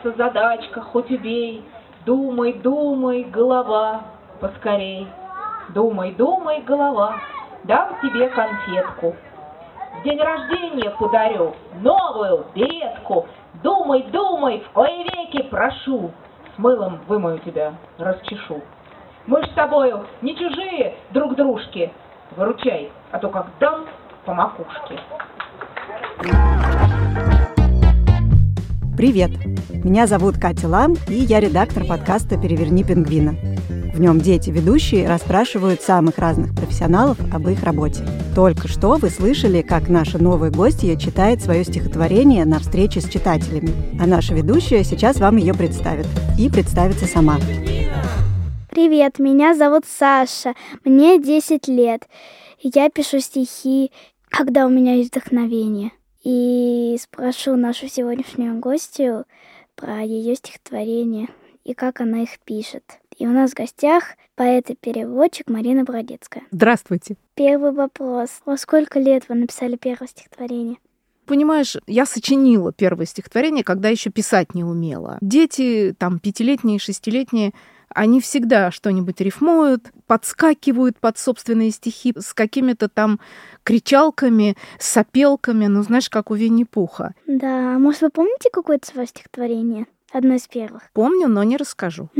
решается задачка, хоть убей. Думай, думай, голова, поскорей. Думай, думай, голова, дам тебе конфетку. В день рождения подарю новую беретку. Думай, думай, в кое веки прошу. С мылом вымою тебя, расчешу. Мы с тобою не чужие друг дружки. Выручай, а то как дам по макушке. Привет! Меня зовут Катя Лам, и я редактор подкаста «Переверни пингвина». В нем дети-ведущие расспрашивают самых разных профессионалов об их работе. Только что вы слышали, как наша новая гостья читает свое стихотворение на встрече с читателями. А наша ведущая сейчас вам ее представит. И представится сама. Привет, меня зовут Саша, мне 10 лет. Я пишу стихи, когда у меня есть вдохновение и спрошу нашу сегодняшнюю гостью про ее стихотворение и как она их пишет. И у нас в гостях поэт и переводчик Марина Бродецкая. Здравствуйте. Первый вопрос. Во сколько лет вы написали первое стихотворение? Понимаешь, я сочинила первое стихотворение, когда еще писать не умела. Дети, там, пятилетние, шестилетние, они всегда что-нибудь рифмуют, подскакивают под собственные стихи с какими-то там кричалками, сопелками, ну, знаешь, как у Винни-Пуха. Да, может, вы помните какое-то свое стихотворение? Одно из первых. Помню, но не расскажу.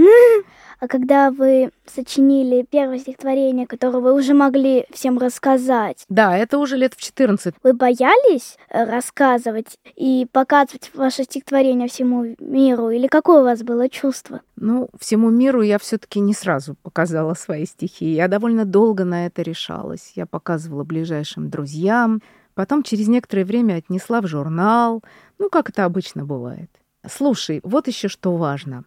А когда вы сочинили первое стихотворение, которое вы уже могли всем рассказать? Да, это уже лет в 14. Вы боялись э, рассказывать и показывать ваше стихотворение всему миру? Или какое у вас было чувство? Ну, всему миру я все таки не сразу показала свои стихи. Я довольно долго на это решалась. Я показывала ближайшим друзьям, потом через некоторое время отнесла в журнал. Ну, как это обычно бывает. Слушай, вот еще что важно.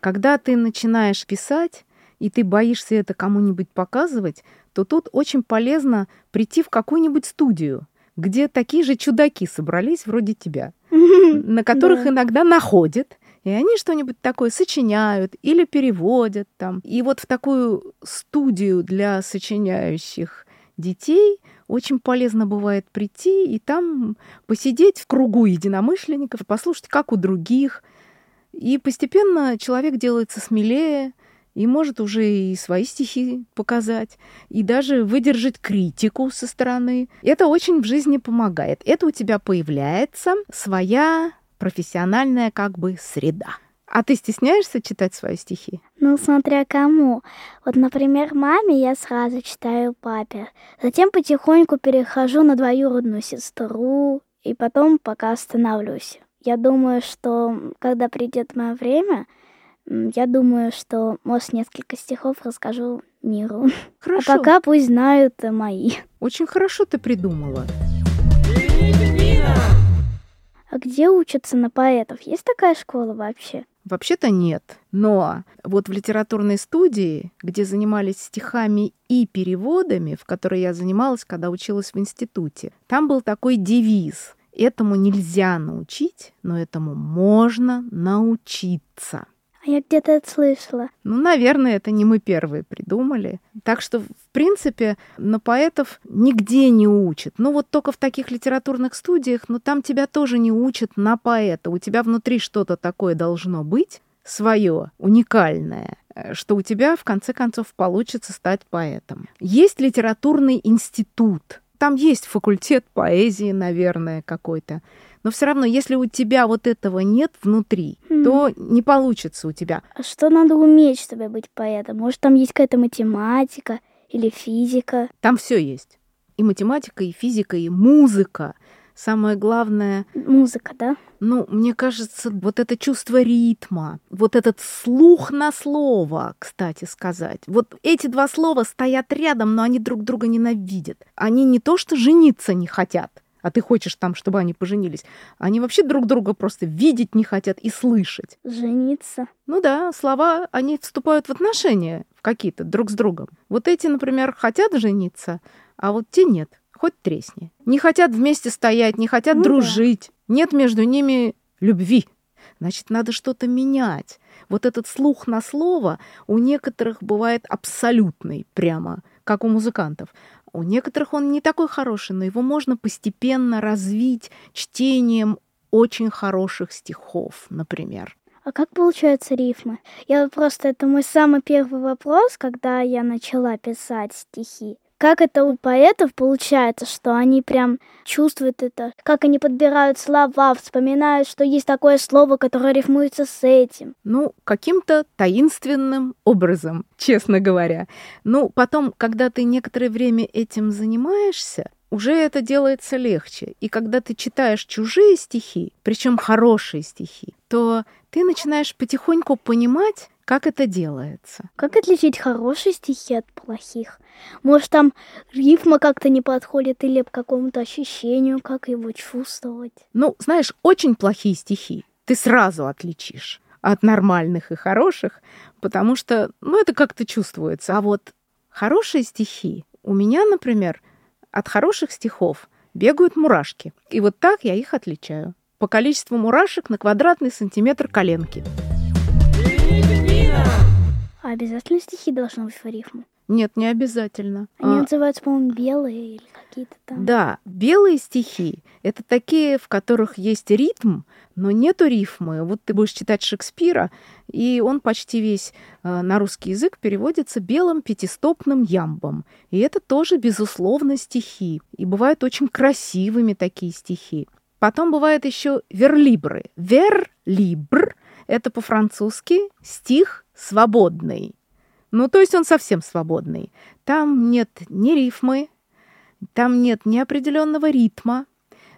Когда ты начинаешь писать, и ты боишься это кому-нибудь показывать, то тут очень полезно прийти в какую-нибудь студию, где такие же чудаки собрались вроде тебя, на которых иногда находят, и они что-нибудь такое сочиняют или переводят там. И вот в такую студию для сочиняющих детей очень полезно бывает прийти и там посидеть в кругу единомышленников, послушать, как у других. И постепенно человек делается смелее, и может уже и свои стихи показать, и даже выдержать критику со стороны. Это очень в жизни помогает. Это у тебя появляется своя профессиональная как бы среда. А ты стесняешься читать свои стихи? Ну, смотря кому. Вот, например, маме я сразу читаю папе. Затем потихоньку перехожу на двоюродную сестру, и потом пока остановлюсь. Я думаю, что когда придет мое время, я думаю, что, может, несколько стихов расскажу миру. Хорошо. А пока пусть знают мои. Очень хорошо ты придумала. А где учатся на поэтов? Есть такая школа вообще? Вообще-то нет. Но вот в литературной студии, где занимались стихами и переводами, в которой я занималась, когда училась в институте, там был такой девиз. Этому нельзя научить, но этому можно научиться. А я где-то это слышала. Ну, наверное, это не мы первые придумали. Так что, в принципе, на поэтов нигде не учат. Ну, вот только в таких литературных студиях, но там тебя тоже не учат на поэта. У тебя внутри что-то такое должно быть, свое, уникальное, э, что у тебя, в конце концов, получится стать поэтом. Есть литературный институт. Там есть факультет поэзии, наверное, какой-то. Но все равно, если у тебя вот этого нет внутри, mm. то не получится у тебя. А что надо уметь, чтобы быть поэтом? Может, там есть какая-то математика или физика? Там все есть. И математика, и физика, и музыка. Самое главное... Музыка, да? Ну, мне кажется, вот это чувство ритма, вот этот слух на слово, кстати сказать. Вот эти два слова стоят рядом, но они друг друга ненавидят. Они не то что жениться не хотят, а ты хочешь там, чтобы они поженились. Они вообще друг друга просто видеть не хотят и слышать. Жениться. Ну да, слова, они вступают в отношения в какие-то друг с другом. Вот эти, например, хотят жениться, а вот те нет. Хоть тресни. Не хотят вместе стоять, не хотят ну дружить. Да. Нет между ними любви. Значит, надо что-то менять. Вот этот слух на слово у некоторых бывает абсолютный прямо, как у музыкантов. У некоторых он не такой хороший, но его можно постепенно развить чтением очень хороших стихов, например. А как получаются рифмы? Я просто, это мой самый первый вопрос, когда я начала писать стихи. Как это у поэтов получается, что они прям чувствуют это? Как они подбирают слова, вспоминают, что есть такое слово, которое рифмуется с этим? Ну, каким-то таинственным образом, честно говоря. Ну, потом, когда ты некоторое время этим занимаешься, уже это делается легче. И когда ты читаешь чужие стихи, причем хорошие стихи, то ты начинаешь потихоньку понимать, как это делается. Как отличить хорошие стихи от плохих? Может, там рифма как-то не подходит или к какому-то ощущению, как его чувствовать? Ну, знаешь, очень плохие стихи ты сразу отличишь от нормальных и хороших, потому что, ну, это как-то чувствуется. А вот хорошие стихи, у меня, например, от хороших стихов бегают мурашки. И вот так я их отличаю. По количеству мурашек на квадратный сантиметр коленки. А обязательно стихи должны быть в рифму? Нет, не обязательно. Они А, называются, по-моему, белые или какие-то там. Да, белые стихи — это такие, в которых есть ритм, но нету рифмы. Вот ты будешь читать Шекспира, и он почти весь э, на русский язык переводится белым пятистопным ямбом. И это тоже, безусловно, стихи. И бывают очень красивыми такие стихи. Потом бывает еще верлибры. Верлибр — это по-французски стих свободный. Ну, то есть он совсем свободный. Там нет ни рифмы, там нет ни определенного ритма.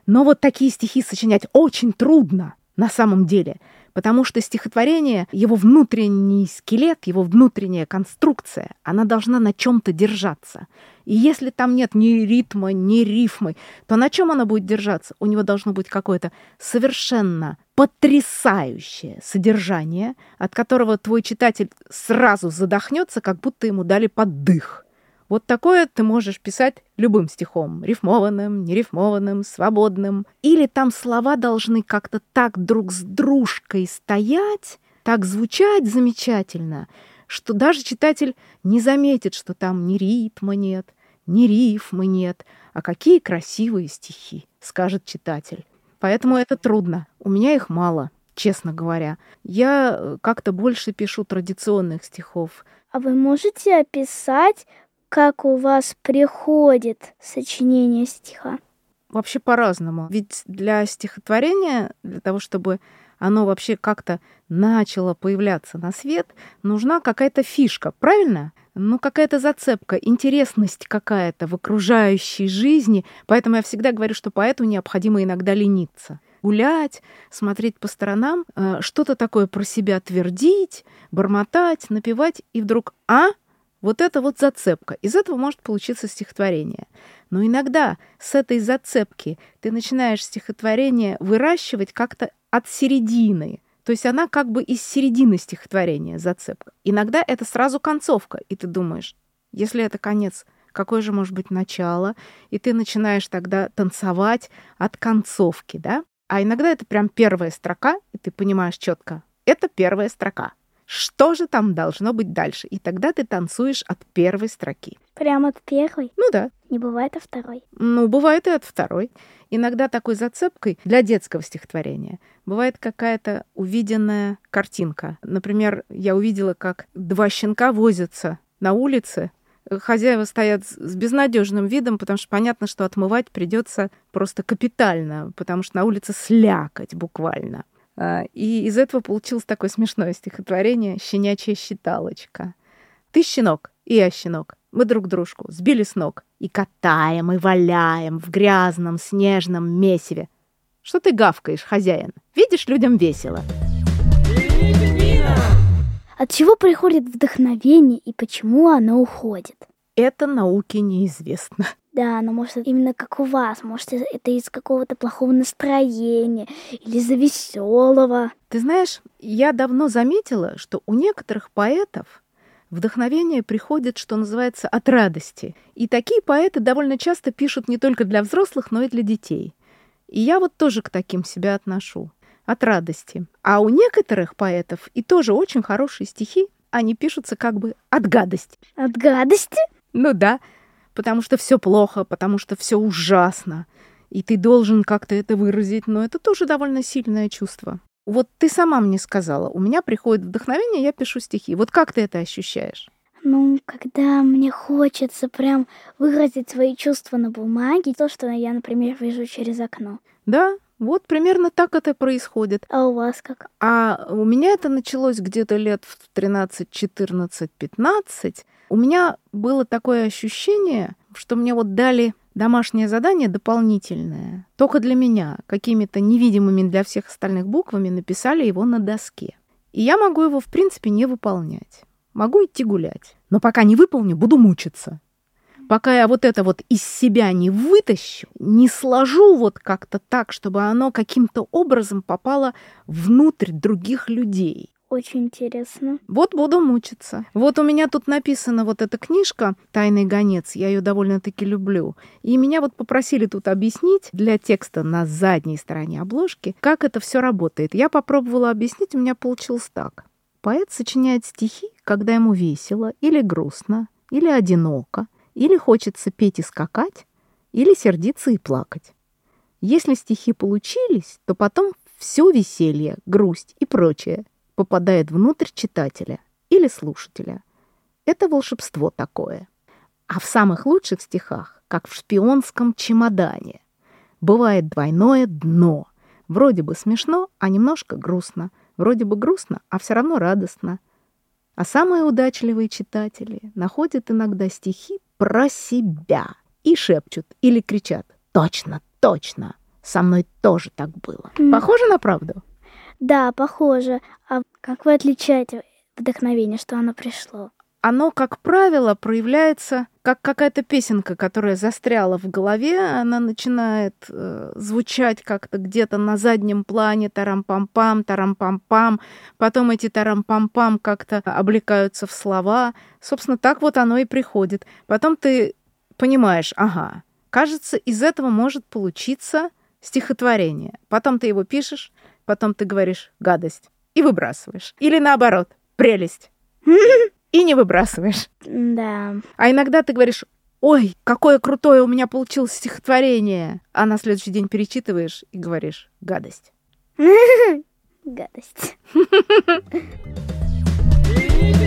Но вот такие стихи сочинять очень трудно на самом деле, потому что стихотворение, его внутренний скелет, его внутренняя конструкция, она должна на чем-то держаться. И если там нет ни ритма, ни рифмы, то на чем она будет держаться? У него должно быть какое-то совершенно потрясающее содержание, от которого твой читатель сразу задохнется, как будто ему дали поддых. Вот такое ты можешь писать любым стихом, рифмованным, нерифмованным, свободным. Или там слова должны как-то так друг с дружкой стоять, так звучать замечательно, что даже читатель не заметит, что там ни ритма нет, ни рифмы нет. А какие красивые стихи, скажет читатель. Поэтому это трудно. У меня их мало, честно говоря. Я э, как-то больше пишу традиционных стихов. А вы можете описать, как у вас приходит сочинение стиха? Вообще по-разному. Ведь для стихотворения, для того, чтобы оно вообще как-то начало появляться на свет, нужна какая-то фишка, правильно? Ну, какая-то зацепка, интересность какая-то в окружающей жизни. Поэтому я всегда говорю, что поэту необходимо иногда лениться. Гулять, смотреть по сторонам, э, что-то такое про себя твердить, бормотать, напевать, и вдруг «а?» Вот это вот зацепка. Из этого может получиться стихотворение. Но иногда с этой зацепки ты начинаешь стихотворение выращивать как-то от середины. То есть она как бы из середины стихотворения зацепка. Иногда это сразу концовка, и ты думаешь, если это конец, какое же может быть начало? И ты начинаешь тогда танцевать от концовки, да? А иногда это прям первая строка, и ты понимаешь четко, это первая строка. Что же там должно быть дальше? И тогда ты танцуешь от первой строки. Прямо от первой? Ну да. Не бывает от второй. Ну, бывает и от второй. Иногда такой зацепкой для детского стихотворения бывает какая-то увиденная картинка. Например, я увидела, как два щенка возятся на улице. Хозяева стоят с безнадежным видом, потому что понятно, что отмывать придется просто капитально, потому что на улице слякоть буквально. А, и из этого получилось такое смешное стихотворение «Щенячья считалочка». Ты щенок, и я щенок. Мы друг дружку сбили с ног и катаем, и валяем в грязном снежном месиве. Что ты гавкаешь, хозяин? Видишь, людям весело. От чего приходит вдохновение и почему оно уходит? Это науке неизвестно. Да, но может именно как у вас, может это из какого-то плохого настроения или из-за веселого. Ты знаешь, я давно заметила, что у некоторых поэтов вдохновение приходит, что называется, от радости. И такие поэты довольно часто пишут не только для взрослых, но и для детей. И я вот тоже к таким себя отношу. От радости. А у некоторых поэтов и тоже очень хорошие стихи, они пишутся как бы от гадости. От гадости? Ну да, потому что все плохо, потому что все ужасно. И ты должен как-то это выразить, но это тоже довольно сильное чувство. Вот ты сама мне сказала, у меня приходит вдохновение, я пишу стихи. Вот как ты это ощущаешь? Ну, когда мне хочется прям выразить свои чувства на бумаге, то, что я, например, вижу через окно. Да, вот примерно так это происходит. А у вас как? А у меня это началось где-то лет в 13, 14, 15. У меня было такое ощущение, что мне вот дали домашнее задание дополнительное, только для меня, какими-то невидимыми для всех остальных буквами написали его на доске. И я могу его, в принципе, не выполнять. Могу идти гулять. Но пока не выполню, буду мучиться. Пока я вот это вот из себя не вытащу, не сложу вот как-то так, чтобы оно каким-то образом попало внутрь других людей. Очень интересно. Вот буду мучиться. Вот у меня тут написана вот эта книжка «Тайный гонец». Я ее довольно-таки люблю. И меня вот попросили тут объяснить для текста на задней стороне обложки, как это все работает. Я попробовала объяснить, у меня получилось так. Поэт сочиняет стихи, когда ему весело или грустно, или одиноко, или хочется петь и скакать, или сердиться и плакать. Если стихи получились, то потом все веселье, грусть и прочее попадает внутрь читателя или слушателя. Это волшебство такое. А в самых лучших стихах, как в шпионском чемодане, бывает двойное дно. Вроде бы смешно, а немножко грустно. Вроде бы грустно, а все равно радостно. А самые удачливые читатели находят иногда стихи про себя и шепчут или кричат «Точно, точно! Со мной тоже так было». Похоже на правду? Да, похоже. А как вы отличаете вдохновение, что оно пришло? Оно, как правило, проявляется как какая-то песенка, которая застряла в голове, она начинает э, звучать как-то где-то на заднем плане, тарам-пам-пам, тарам-пам-пам, потом эти тарам-пам-пам как-то облекаются в слова. Собственно, так вот оно и приходит. Потом ты понимаешь, ага, кажется, из этого может получиться стихотворение. Потом ты его пишешь, потом ты говоришь гадость и выбрасываешь. Или наоборот, прелесть. И не выбрасываешь. Да. А иногда ты говоришь, ой, какое крутое у меня получилось стихотворение. А на следующий день перечитываешь и говоришь, гадость. Гадость.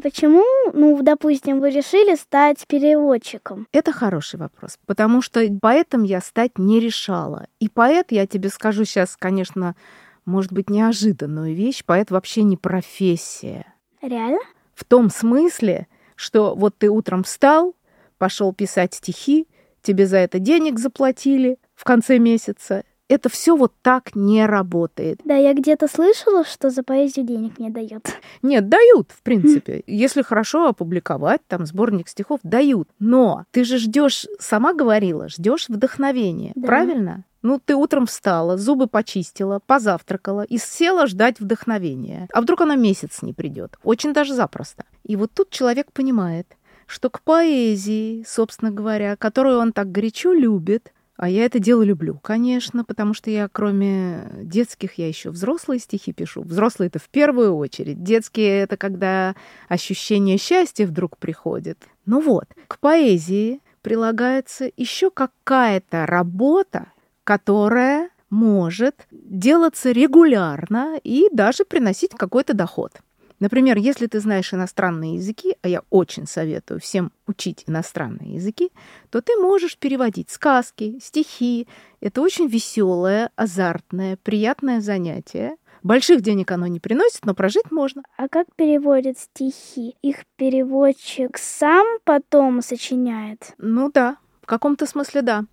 А почему, ну, допустим, вы решили стать переводчиком? Это хороший вопрос, потому что поэтом я стать не решала. И поэт, я тебе скажу сейчас, конечно, может быть, неожиданную вещь, поэт вообще не профессия. Реально? В том смысле, что вот ты утром встал, пошел писать стихи, тебе за это денег заплатили в конце месяца, это все вот так не работает. Да, я где-то слышала, что за поэзию денег не дают. Нет, дают, в принципе. Если хорошо опубликовать, там сборник стихов дают. Но ты же ждешь, сама говорила, ждешь вдохновения, Да. правильно? Ну, ты утром встала, зубы почистила, позавтракала и села ждать вдохновения. А вдруг оно месяц не придет? Очень даже запросто. И вот тут человек понимает, что к поэзии, собственно говоря, которую он так горячо любит, а я это дело люблю, конечно, потому что я, кроме детских, я еще взрослые стихи пишу. Взрослые это в первую очередь. Детские это когда ощущение счастья вдруг приходит. Ну вот, к поэзии прилагается еще какая-то работа, которая может делаться регулярно и даже приносить какой-то доход. Например, если ты знаешь иностранные языки, а я очень советую всем учить иностранные языки, то ты можешь переводить сказки, стихи. Это очень веселое, азартное, приятное занятие. Больших денег оно не приносит, но прожить можно. А как переводят стихи? Их переводчик сам потом сочиняет? Ну да, в каком-то смысле да.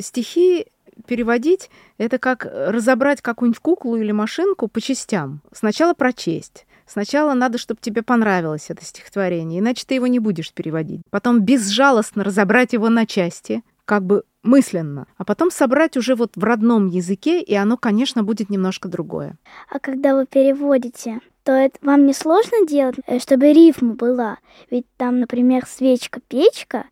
Стихи переводить — это как разобрать какую-нибудь куклу или машинку по частям. Сначала прочесть. Сначала надо, чтобы тебе понравилось это стихотворение, иначе ты его не будешь переводить. Потом безжалостно разобрать его на части, как бы мысленно, а потом собрать уже вот в родном языке, и оно, конечно, будет немножко другое. А когда вы переводите, то это вам не сложно делать, э, чтобы рифма была? Ведь там, например, свечка-печка,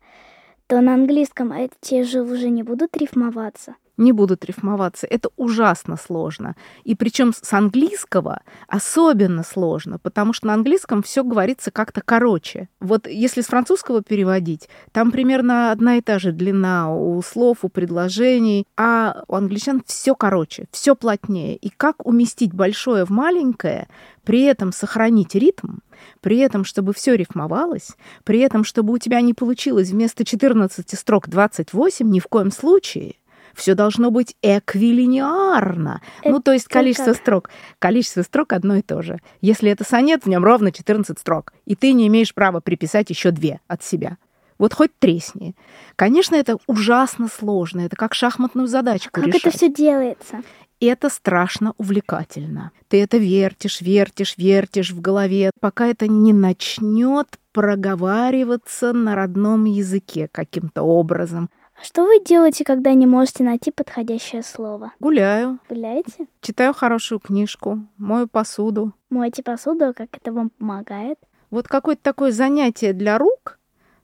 то на английском эти же уже не будут рифмоваться. Не будут рифмоваться. Это ужасно сложно. И причем с английского особенно сложно, потому что на английском все говорится как-то короче. Вот если с французского переводить, там примерно одна и та же длина у слов, у предложений, а у англичан все короче, все плотнее. И как уместить большое в маленькое, при этом сохранить ритм, при этом, чтобы все рифмовалось, при этом, чтобы у тебя не получилось вместо 14 строк 28 ни в коем случае – все должно быть эквилинеарно. Это ну, то есть количество как? строк. Количество строк одно и то же. Если это сонет, в нем ровно 14 строк, и ты не имеешь права приписать еще две от себя. Вот хоть тресни. Конечно, это ужасно сложно. Это как шахматную задачку как решать. это все делается? это страшно увлекательно. Ты это вертишь, вертишь, вертишь в голове, пока это не начнет проговариваться на родном языке каким-то образом. А что вы делаете, когда не можете найти подходящее слово? Гуляю. Гуляете? Читаю хорошую книжку, мою посуду. Моете посуду, как это вам помогает? Вот какое-то такое занятие для рук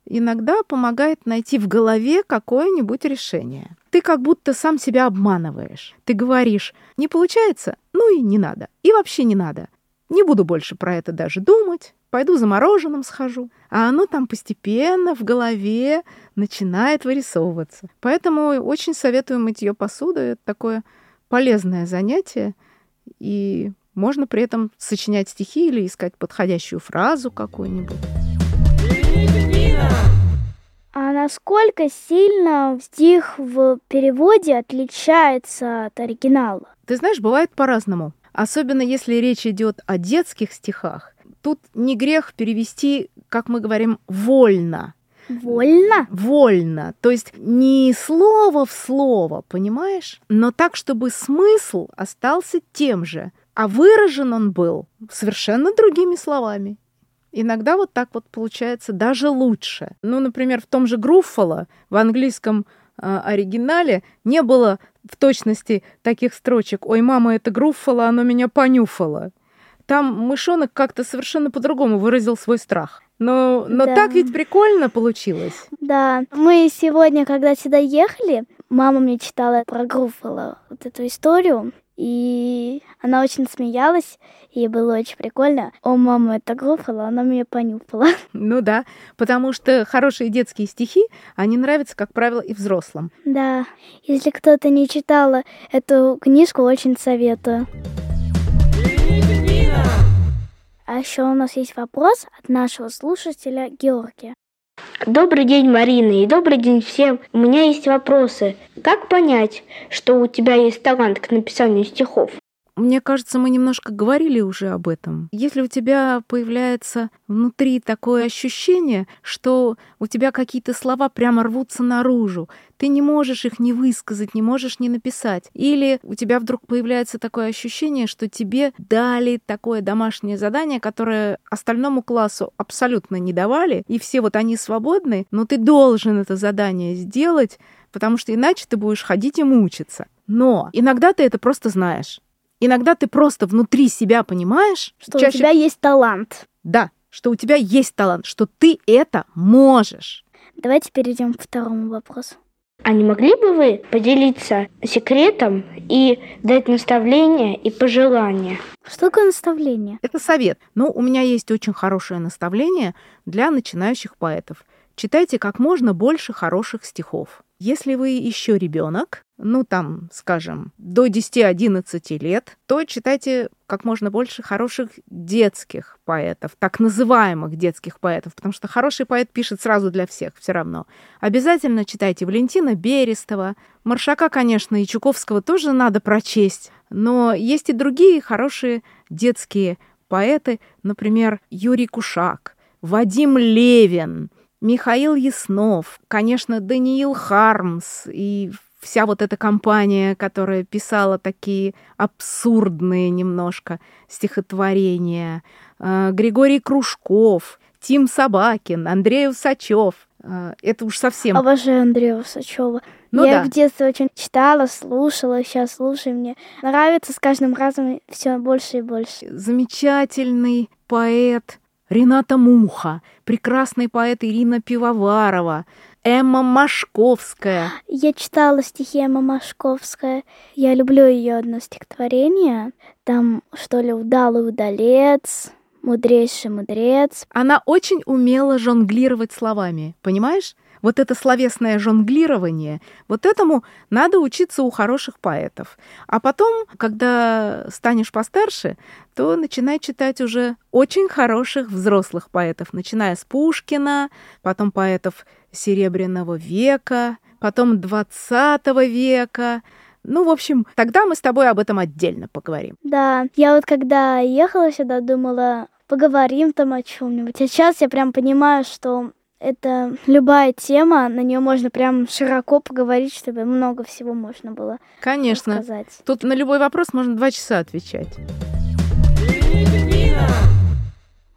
иногда помогает найти в голове какое-нибудь решение. Ты как будто сам себя обманываешь. Ты говоришь, не получается, ну и не надо. И вообще не надо. Не буду больше про это даже думать пойду за мороженым схожу. А оно там постепенно в голове начинает вырисовываться. Поэтому очень советую мытье посуды. Это такое полезное занятие. И можно при этом сочинять стихи или искать подходящую фразу какую-нибудь. А насколько сильно стих в переводе отличается от оригинала? Ты знаешь, бывает по-разному. Особенно если речь идет о детских стихах тут не грех перевести, как мы говорим, вольно. Вольно? Вольно. То есть не слово в слово, понимаешь? Но так, чтобы смысл остался тем же, а выражен он был совершенно другими словами. Иногда вот так вот получается даже лучше. Ну, например, в том же Груффало в английском э, оригинале не было в точности таких строчек «Ой, мама, это Груффало, оно меня понюфало». Там мышонок как-то совершенно по-другому выразил свой страх. Но, но да. так ведь прикольно получилось. Да. Мы сегодня, когда сюда ехали, мама мне читала про Груффало вот эту историю. И она очень смеялась, ей было очень прикольно. О, мама, это Груффало, она меня понюхала. Ну да, потому что хорошие детские стихи, они нравятся, как правило, и взрослым. Да, если кто-то не читал эту книжку, очень советую. А еще у нас есть вопрос от нашего слушателя Георгия. Добрый день, Марина, и добрый день всем. У меня есть вопросы. Как понять, что у тебя есть талант к написанию стихов? Мне кажется, мы немножко говорили уже об этом. Если у тебя появляется внутри такое ощущение, что у тебя какие-то слова прямо рвутся наружу, ты не можешь их не высказать, не можешь не написать. Или у тебя вдруг появляется такое ощущение, что тебе дали такое домашнее задание, которое остальному классу абсолютно не давали, и все вот они свободны, но ты должен это задание сделать, потому что иначе ты будешь ходить и мучиться. Но иногда ты это просто знаешь. Иногда ты просто внутри себя понимаешь, что чаще... у тебя есть талант. Да, что у тебя есть талант, что ты это можешь. Давайте перейдем к второму вопросу. А не могли бы вы поделиться секретом и дать наставление и пожелания? Что такое наставление? Это совет. Ну, у меня есть очень хорошее наставление для начинающих поэтов. Читайте как можно больше хороших стихов. Если вы еще ребенок, ну там, скажем, до 10-11 лет, то читайте как можно больше хороших детских поэтов, так называемых детских поэтов, потому что хороший поэт пишет сразу для всех все равно. Обязательно читайте Валентина Берестова, Маршака, конечно, и Чуковского тоже надо прочесть, но есть и другие хорошие детские поэты, например, Юрий Кушак, Вадим Левин – Михаил Яснов, конечно, Даниил Хармс и вся вот эта компания, которая писала такие абсурдные немножко стихотворения, э, Григорий Кружков, Тим Собакин, Андрей Усачев. Э, это уж совсем... Обожаю Андрея Усачева. Ну, Я да. в детстве очень читала, слушала, сейчас слушаю, мне нравится с каждым разом все больше и больше. Замечательный поэт, Рената Муха, прекрасный поэт Ирина Пивоварова. Эмма Машковская. Я читала стихи Эмма Машковская. Я люблю ее одно стихотворение. Там, что ли, «Удалый удалец», «Мудрейший мудрец». Она очень умела жонглировать словами, понимаешь? Вот это словесное жонглирование, вот этому надо учиться у хороших поэтов. А потом, когда станешь постарше, то начинай читать уже очень хороших взрослых поэтов, начиная с Пушкина, потом поэтов Серебряного века, потом 20 века. Ну, в общем, тогда мы с тобой об этом отдельно поговорим. Да, я вот когда ехала сюда, думала, поговорим там о чем-нибудь. А сейчас я прям понимаю, что это любая тема, на нее можно прям широко поговорить, чтобы много всего можно было Конечно. сказать. Тут на любой вопрос можно два часа отвечать.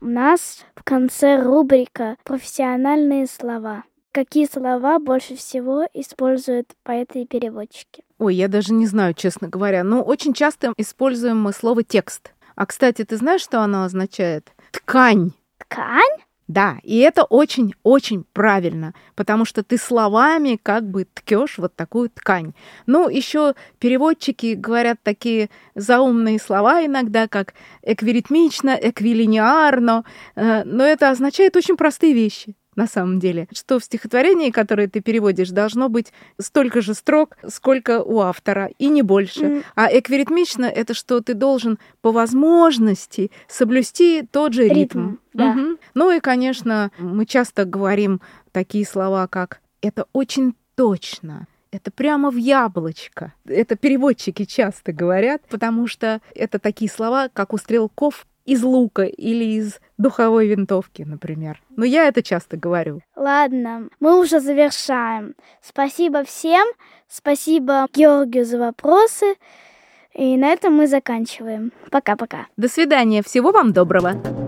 У нас в конце рубрика «Профессиональные слова». Какие слова больше всего используют поэты и переводчики? Ой, я даже не знаю, честно говоря. Но очень часто используем мы слово «текст». А, кстати, ты знаешь, что оно означает? Ткань. Ткань? Да, и это очень-очень правильно, потому что ты словами как бы ткешь вот такую ткань. Ну, еще переводчики говорят такие заумные слова иногда, как эквиритмично, эквилиниарно, э, но это означает очень простые вещи на самом деле, что в стихотворении, которое ты переводишь, должно быть столько же строк, сколько у автора, и не больше. Mm. А эквиритмично — это что ты должен по возможности соблюсти тот же ритм. Ритм, да. Мгм. Ну и, конечно, мы часто говорим такие слова, как «это очень точно», это прямо в яблочко. Это переводчики часто говорят, потому что это такие слова, как у стрелков из лука или из духовой винтовки, например. Но я это часто говорю. Ладно, мы уже завершаем. Спасибо всем, спасибо Георгию за вопросы. И на этом мы заканчиваем. Пока-пока. До свидания, всего вам доброго.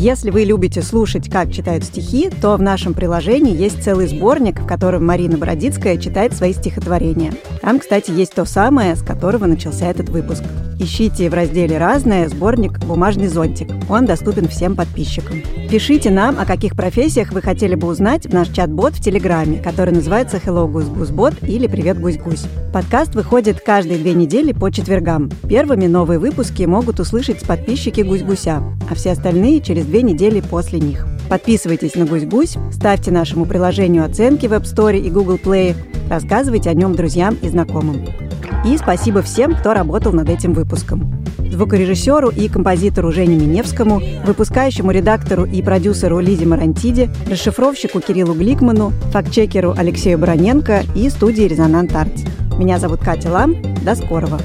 Если вы любите слушать, как читают стихи, то в нашем приложении есть целый сборник, в котором Марина Бородицкая читает свои стихотворения. Там, кстати, есть то самое, с которого начался этот выпуск. Ищите в разделе «Разное» сборник «Бумажный зонтик». Он доступен всем подписчикам. Пишите нам, о каких профессиях вы хотели бы узнать в наш чат-бот в Телеграме, который называется Hello Гусь Гусь Бот или Привет Гусь Гусь. Подкаст выходит каждые две недели по четвергам. Первыми новые выпуски могут услышать подписчики Гусь Гуся, а все остальные через две недели после них. Подписывайтесь на Гусь-Гусь, ставьте нашему приложению оценки в App Store и Google Play, рассказывайте о нем друзьям и знакомым. И спасибо всем, кто работал над этим выпуском. Звукорежиссеру и композитору Жене Миневскому, выпускающему редактору и продюсеру Лизе Марантиде, расшифровщику Кириллу Гликману, фактчекеру Алексею Броненко и студии «Резонант Артс». Меня зовут Катя Лам. До скорого!